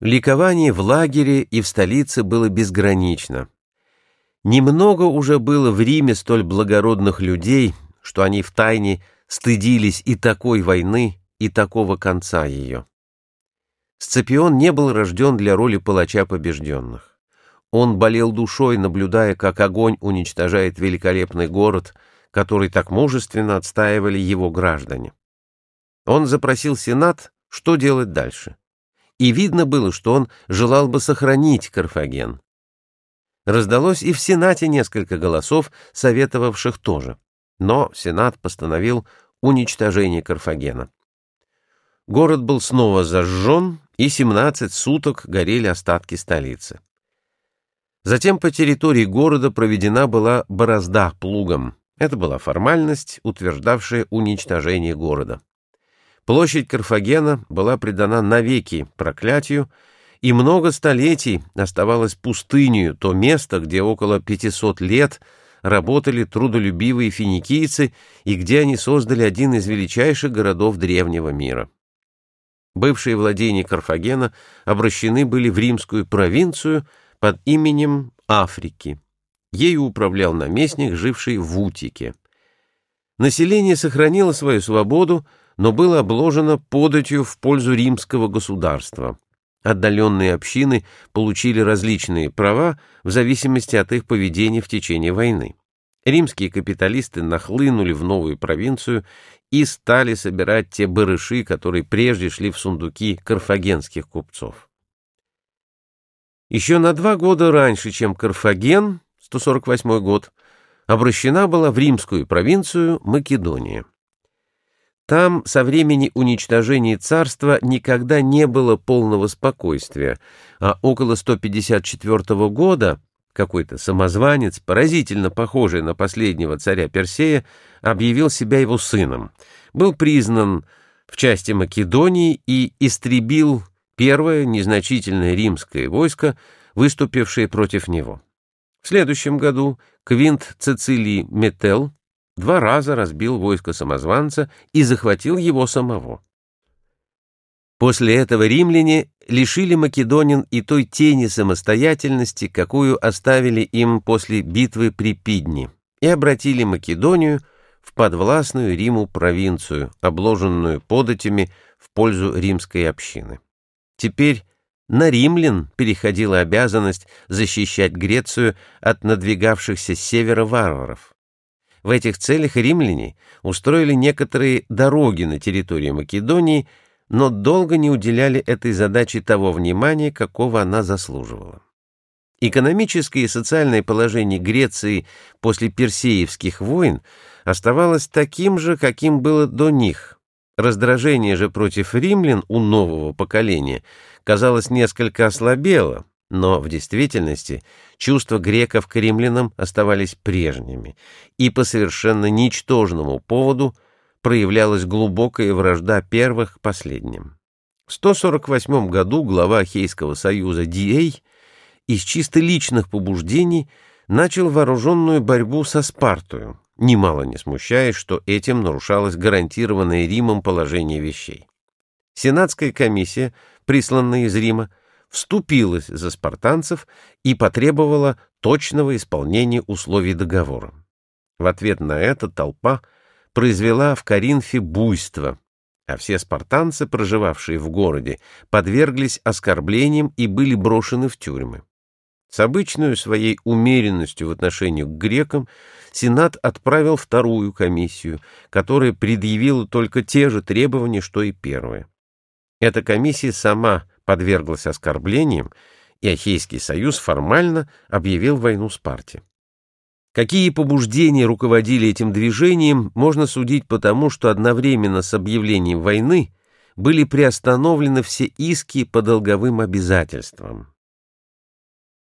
Ликование в лагере и в столице было безгранично. Немного уже было в Риме столь благородных людей, что они втайне стыдились и такой войны, и такого конца ее. Сципион не был рожден для роли палача побежденных. Он болел душой, наблюдая, как огонь уничтожает великолепный город, который так мужественно отстаивали его граждане. Он запросил Сенат, что делать дальше и видно было, что он желал бы сохранить Карфаген. Раздалось и в Сенате несколько голосов, советовавших тоже, но Сенат постановил уничтожение Карфагена. Город был снова зажжен, и 17 суток горели остатки столицы. Затем по территории города проведена была борозда плугом. Это была формальность, утверждавшая уничтожение города. Площадь Карфагена была предана навеки проклятию, и много столетий оставалось пустынью то место, где около 500 лет работали трудолюбивые финикийцы и где они создали один из величайших городов древнего мира. Бывшие владения Карфагена обращены были в римскую провинцию под именем Африки. Ею управлял наместник, живший в Утике. Население сохранило свою свободу, но было обложено податью в пользу римского государства. Отдаленные общины получили различные права в зависимости от их поведения в течение войны. Римские капиталисты нахлынули в новую провинцию и стали собирать те барыши, которые прежде шли в сундуки карфагенских купцов. Еще на два года раньше, чем Карфаген, 148 год, обращена была в римскую провинцию Македония. Там со времени уничтожения царства никогда не было полного спокойствия, а около 154 года какой-то самозванец, поразительно похожий на последнего царя Персея, объявил себя его сыном, был признан в части Македонии и истребил первое незначительное римское войско, выступившее против него. В следующем году Квинт Цицилий Метел два раза разбил войско самозванца и захватил его самого. После этого римляне лишили македонин и той тени самостоятельности, какую оставили им после битвы при Пидне, и обратили Македонию в подвластную Риму провинцию, обложенную податями в пользу римской общины. Теперь на римлян переходила обязанность защищать Грецию от надвигавшихся с севера варваров. В этих целях римляне устроили некоторые дороги на территории Македонии, но долго не уделяли этой задаче того внимания, какого она заслуживала. Экономическое и социальное положение Греции после персеевских войн оставалось таким же, каким было до них. Раздражение же против римлян у нового поколения, казалось, несколько ослабело, но в действительности чувства греков к римлянам оставались прежними, и по совершенно ничтожному поводу проявлялась глубокая вражда первых к последним. В 148 году глава Ахейского союза Диэй из чисто личных побуждений начал вооруженную борьбу со Спартою, немало не смущаясь, что этим нарушалось гарантированное Римом положение вещей. Сенатская комиссия, присланная из Рима, вступилась за спартанцев и потребовала точного исполнения условий договора. В ответ на это толпа произвела в Коринфе буйство, а все спартанцы, проживавшие в городе, подверглись оскорблениям и были брошены в тюрьмы. С обычной своей умеренностью в отношении к грекам Сенат отправил вторую комиссию, которая предъявила только те же требования, что и первая. Эта комиссия сама подверглась оскорблениям, и Ахейский союз формально объявил войну Спарте. Какие побуждения руководили этим движением, можно судить потому, что одновременно с объявлением войны были приостановлены все иски по долговым обязательствам.